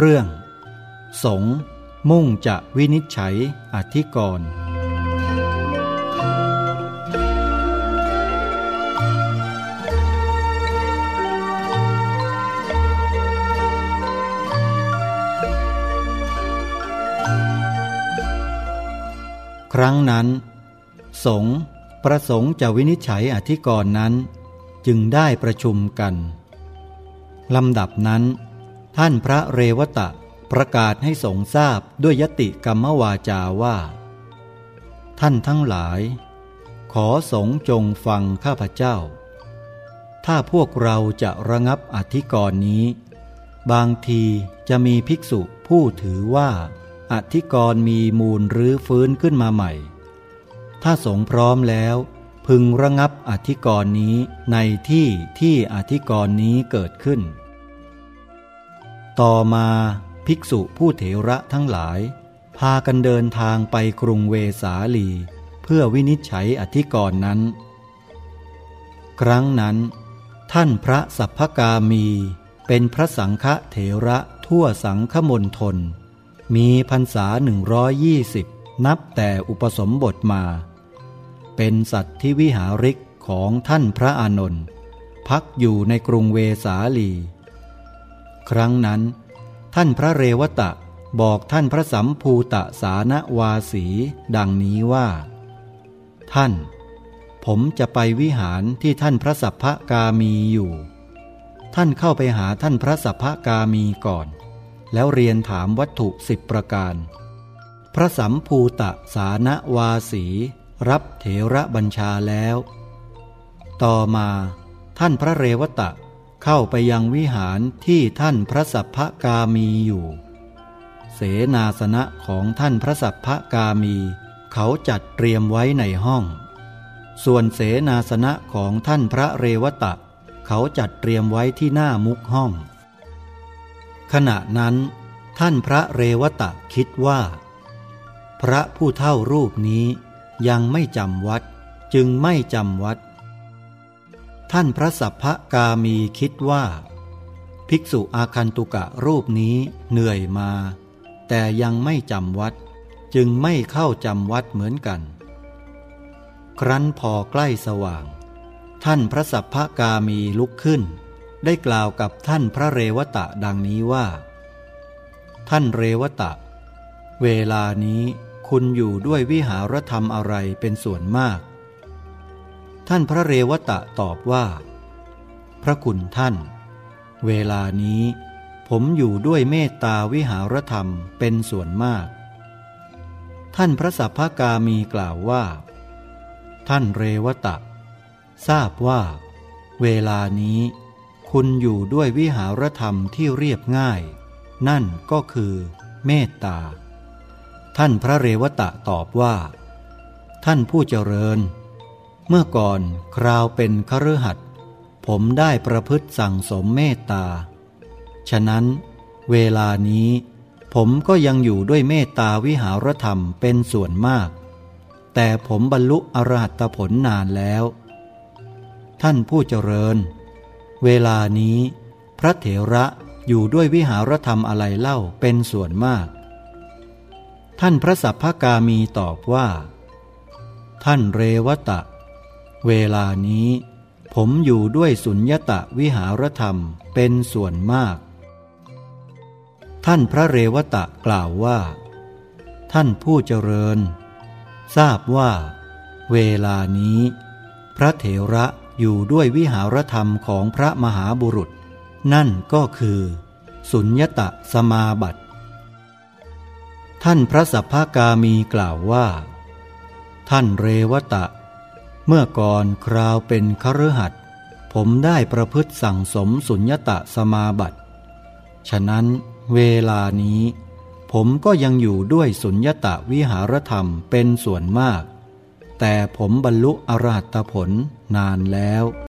เรื่อง สงมุ่งจะวินิจฉัยอธิกรณ์ครั้งนั้น สงประสงค์จะวินิจฉัยอธิกรณ์นั้น จึงได้ประชุมกันลำดับนั้น ท่านพระเรวตะประกาศให้สงทราบด้วยยติกรรมวาจาว่า ท่านทั้งหลาย ขอสงจงฟังข้าพเจ้า ถ้าพวกเราจะระงับอธิกรณ์นี้ บางทีจะมีภิกษุผู้ถือว่า อธิกรณ์มีมูลรื้อฟื้นขึ้นมาใหม่ ถ้าสงพร้อมแล้วพึงระงับอธิกรณ์นี้ในที่ที่อธิกรณ์นี้เกิดขึ้น ต่อมาภิกษุผู้เถระทั้งหลาย พากันเดินทางไปกรุงเวสาลี เพื่อวินิจฉัยอธิกรณ์นั้น ครั้งนั้น ท่านพระสัพพกามีเป็นพระสังฆเถระทั่วสังฆมณฑลมีพรรษาหนึ่งร้อยยี่สิบนับแต่อุปสมบทมา เป็นสัตว์ที่วิหาริกของท่านพระอานนท์พักอยู่ในกรุงเวสาลี ครั้งนั้น ท่านพระเรวตะบอกท่านพระสัมภูตะสานวาสี ดังนี้ว่า ท่าน ผมจะไปวิหารที่ท่านพระสัพพกามีอยู่ ท่านเข้าไปหาท่านพระสัพพกามีก่อน แล้วเรียนถามวัตถุสิบประการ พระสัมภูตะสานวาสี รับเถระบัญชาแล้ว ต่อมาท่านพระเรวตะ เข้าไปยังวิหารที่ท่านพระสัพพกามีอยู่ เสนาสนะของท่านพระสัพพกามี เขาจัดเตรียมไว้ในห้อง ส่วนเสนาสนะของท่านพระเรวตะ เขาจัดเตรียมไว้ที่หน้ามุกห้อง ขณะนั้น ท่านพระเรวตะคิดว่า พระผู้เท่ารูปนี้ยังไม่จำวัดจึงไม่จำวัด ท่านพระสัพพกามีคิดว่า ภิกษุอาคันตุกะรูปนี้เหนื่อยมา แต่ยังไม่จำวัด จึงไม่เข้าจำวัดเหมือนกัน ครั้นพอใกล้สว่าง ท่านพระสัพพกามีลุกขึ้น ได้กล่าวกับท่านพระเรวตะดังนี้ว่า ท่านเรวตะ เวลานี้คุณอยู่ด้วยวิหารธรรมอะไรเป็นส่วนมาก ท่านพระเรวตะตอบว่า พระคุณท่าน เวลานี้ ผมอยู่ด้วยเมตตาวิหารธรรมเป็นส่วนมาก ท่านพระสัพพกามีกล่าวว่า ท่านเรวตะ ทราบว่า เวลานี้ คุณอยู่ด้วยวิหารธรรมที่เรียบง่าย นั่นก็คือ เมตตา ท่านพระเรวตะตอบว่า ท่านผู้เจริญ เมื่อก่อนคราวเป็นคฤหัสถ์ผมได้ประพฤติสั่งสมเมตตา ฉะนั้น เวลานี้ผมก็ยังอยู่ด้วยเมตตาวิหารธรรมเป็นส่วนมาก แต่ผมบรรลุอรหัตผลนานแล้ว ท่านผู้เจริญ เวลานี้ พระเถระอยู่ด้วยวิหารธรรมอะไรเล่าเป็นส่วนมาก ท่านพระสัพพกามีตอบว่า ท่านเรวตะ เวลานี้ ผมอยู่ด้วยสุญญตะวิหารธรรมเป็นส่วนมาก ท่านพระเรวตะกล่าวว่า ท่านผู้เจริญ ทราบว่า เวลานี้ พระเถระอยู่ด้วยวิหารธรรมของพระมหาบุรุษ นั่นก็คือ สุญญตะสมาบัติ ท่านพระสัพพากามีกล่าวว่า ท่านเรวตะ เมื่อก่อนคราวเป็นคฤหัสถ์ผมได้ประพฤติสั่งสมสุญญตะสมาบัติ ฉะนั้นเวลานี้ ผมก็ยังอยู่ด้วยสุญญตะวิหารธรรมเป็นส่วนมาก แต่ผมบรรลุอรหัตผลนานแล้ว